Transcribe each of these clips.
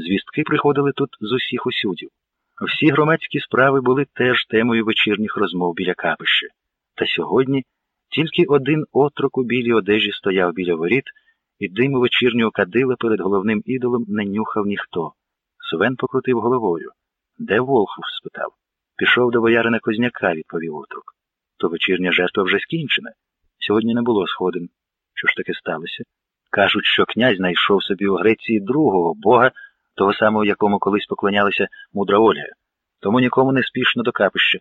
Звістки приходили тут з усіх усюдів. Всі громадські справи були теж темою вечірніх розмов біля капища. Та сьогодні тільки один отрок у білій одежі стояв біля воріт, і диму вечірнього кадила перед головним ідолом не нюхав ніхто. Свен покрутив головою. Де Волхов? спитав. Пішов до боярина Козняка, відповів отрок. То вечірня жертва вже скінчена. Сьогодні не було сходин. Що ж таке сталося? Кажуть, що князь знайшов собі у Греції другого бога, того самого, якому колись поклонялася мудра Ольга. Тому нікому не спішно до капища.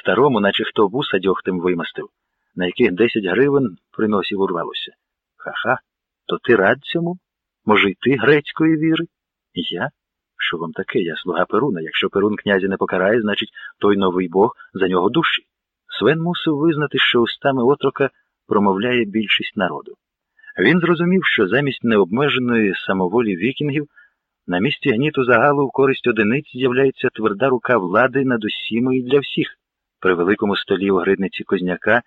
Старому, наче хто вуса дьогтем вимастив, на яких десять гривень приносів урвалося. Ха-ха, то ти рад цьому? Може, й ти грецької віри? Я? Що вам таке? Я слуга Перуна. Якщо Перун князя не покарає, значить той новий Бог за нього душі. Свен мусив визнати, що устами отрока промовляє більшість народу. Він зрозумів, що замість необмеженої самоволі вікінгів на місці гніту загалу в користь одиниць з'являється тверда рука влади над усіми і для всіх. При великому столі у гридниці Козняка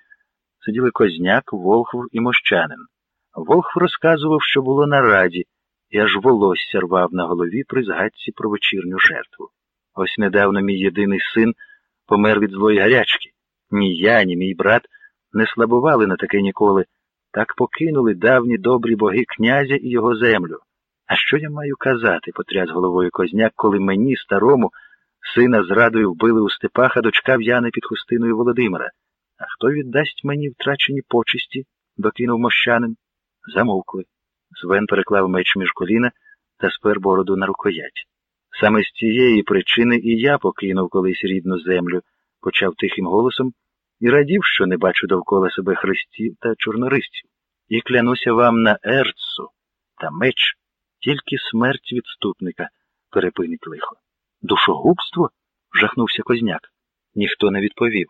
сиділи Козняк, Волхв і Мощанин. Волхв розказував, що було на раді, і аж волосся рвав на голові при згадці про вечірню жертву. Ось недавно мій єдиний син помер від злої гарячки. Ні я, ні мій брат не слабували на таке ніколи, так покинули давні добрі боги князя і його землю. А що я маю казати, потряс головою Козняк, коли мені, старому, сина зрадою вбили у степах, а дочка в'яне під хустиною Володимира. А хто віддасть мені втрачені почесті? докинув мощанин. Замовкли. Свен переклав меч між коліна та спер бороду на рукоять. Саме з цієї причини і я покинув колись рідну землю, почав тихим голосом і радів, що не бачу довкола себе хрестів та чорнористів. І клянуся вам на ерцу та меч, тільки смерть відступника перепинить лихо. Душогубство? жахнувся Козняк. Ніхто не відповів.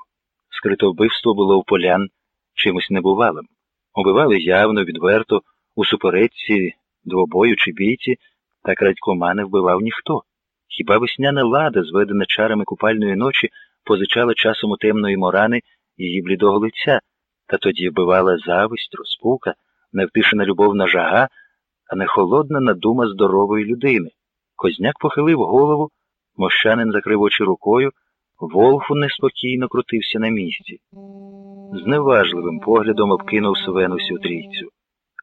Скрито вбивство було у полян чимось небувалим. Убивали явно, відверто, у суперечці, двобою чи бійці, та крадькома не вбивав ніхто. Хіба весняна лада, зведена чарами купальної ночі, позичала часом у темної морани її блідого лиця, та тоді вбивала зависть, розпука, невтишена любовна жага, а не холодна надума здорової людини. Козняк похилив голову, мощанин закрив очі рукою, Волфу неспокійно крутився на місці. Зневажливим поглядом обкинув Свен усю трійцю.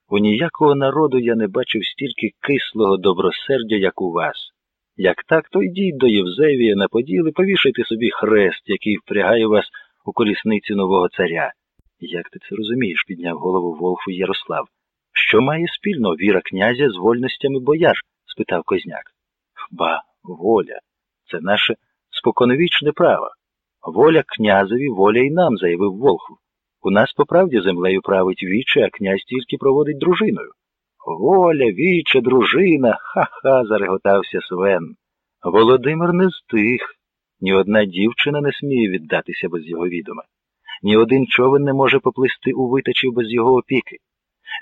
У ніякого народу я не бачив стільки кислого добросердя, як у вас. Як так, то йдіть до Євзевія на поділ і повішайте собі хрест, який впрягає вас у колісниці нового царя. Як ти це розумієш? підняв голову Волфу Ярослав. Що має спільно віра князя з вольностями бояр? спитав Козняк. Ба, воля. Це наше споконвічне право. Воля князеві, воля й нам, заявив Волхв. У нас по правді землею править віче, а князь тільки проводить дружиною. Воля, віче, дружина, ха-ха, зареготався Свен. Володимир не з тих. Ні одна дівчина не сміє віддатися без його відома. Ні один човен не може поплисти у витачів без його опіки.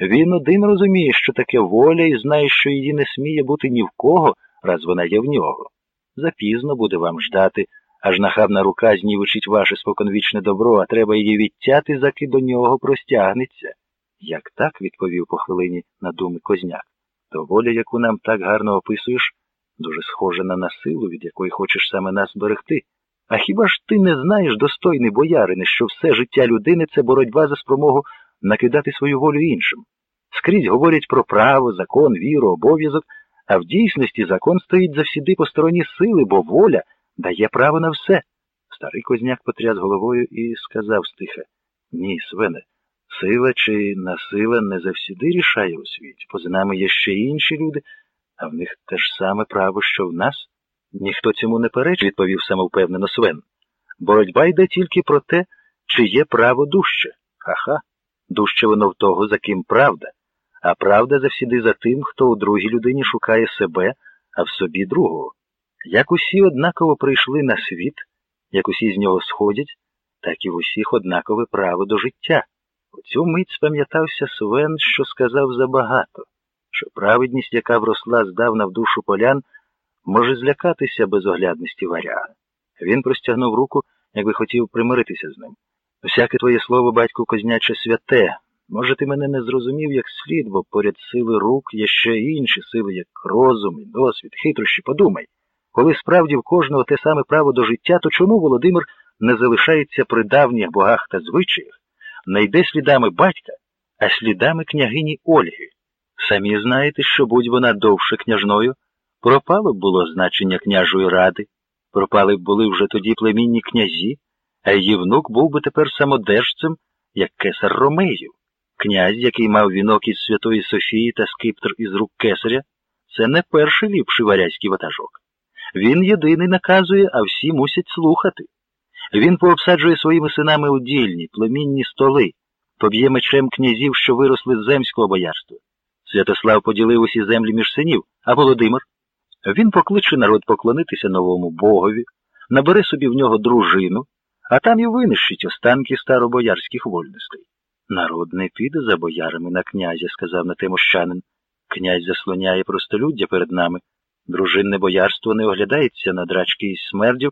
Він один розуміє, що таке воля, і знає, що її не сміє бути ні в кого, раз вона є в нього. Запізно буде вам ждати, аж нахабна рука знівечить ваше споконвічне добро, а треба її відтяти, заки до нього простягнеться. Як так, відповів по хвилині на думи Козняк, то воля, яку нам так гарно описуєш, дуже схожа на насилу, від якої хочеш саме нас берегти. А хіба ж ти не знаєш, достойний боярине, що все життя людини це боротьба за спромогу накидати свою волю іншим? Скрізь говорять про право, закон, віру, обов'язок, а в дійсності закон стоїть завсіди по стороні сили, бо воля дає право на все. Старий Козняк потряс головою і сказав стиха Ні, Свене, сила чи насила не завсіди рішає у світі. Поза нами є ще інші люди, а в них те ж саме право, що в нас. Ніхто цьому не перечить, відповів самовпевнено Свен. Боротьба йде тільки про те, чи є право дужче. Ха-ха. Дужче воно в того, за ким правда, а правда завсіди за тим, хто у другій людині шукає себе, а в собі другого. Як усі однаково прийшли на світ, як усі з нього сходять, так і в усіх однакове право до життя. У цю мить спам'ятався Свен, що сказав забагато, що праведність, яка вросла здавна в душу полян, може злякатися безоглядності варяга. Він простягнув руку, якби хотів примиритися з ним. Всяке твоє слово, батько Козняче, святе, Може, ти мене не зрозумів як слід, бо поряд сили рук є ще інші сили, як розум, і досвід, хитрощі. Подумай, коли справді в кожного те саме право до життя, то чому Володимир не залишається при давніх богах та звичаях, не йде слідами батька, а слідами княгині Ольги? Самі знаєте, що будь вона довше княжною, пропало б було значення княжої ради, пропали б були вже тоді племінні князі, а її внук був би тепер самодержцем, як кесар Ромеїв. Князь, який мав вінок із Святої Софії та скиптр із рук кесаря, це не перший ліпший варязький ватажок. Він єдиний наказує, а всі мусять слухати. Він пообсаджує своїми синами удільні, племінні столи, поб'є мечем князів, що виросли з земського боярства. Святослав поділив усі землі між синів, а Володимир. Він покличе народ поклонитися новому богові, набере собі в нього дружину, а там і винищить останки старобоярських вольностей. Народ не піде за боярами на князя, сказав на тимощанин. Князь заслоняє простолюддя перед нами. Дружинне боярство не оглядається на драчки із смердів,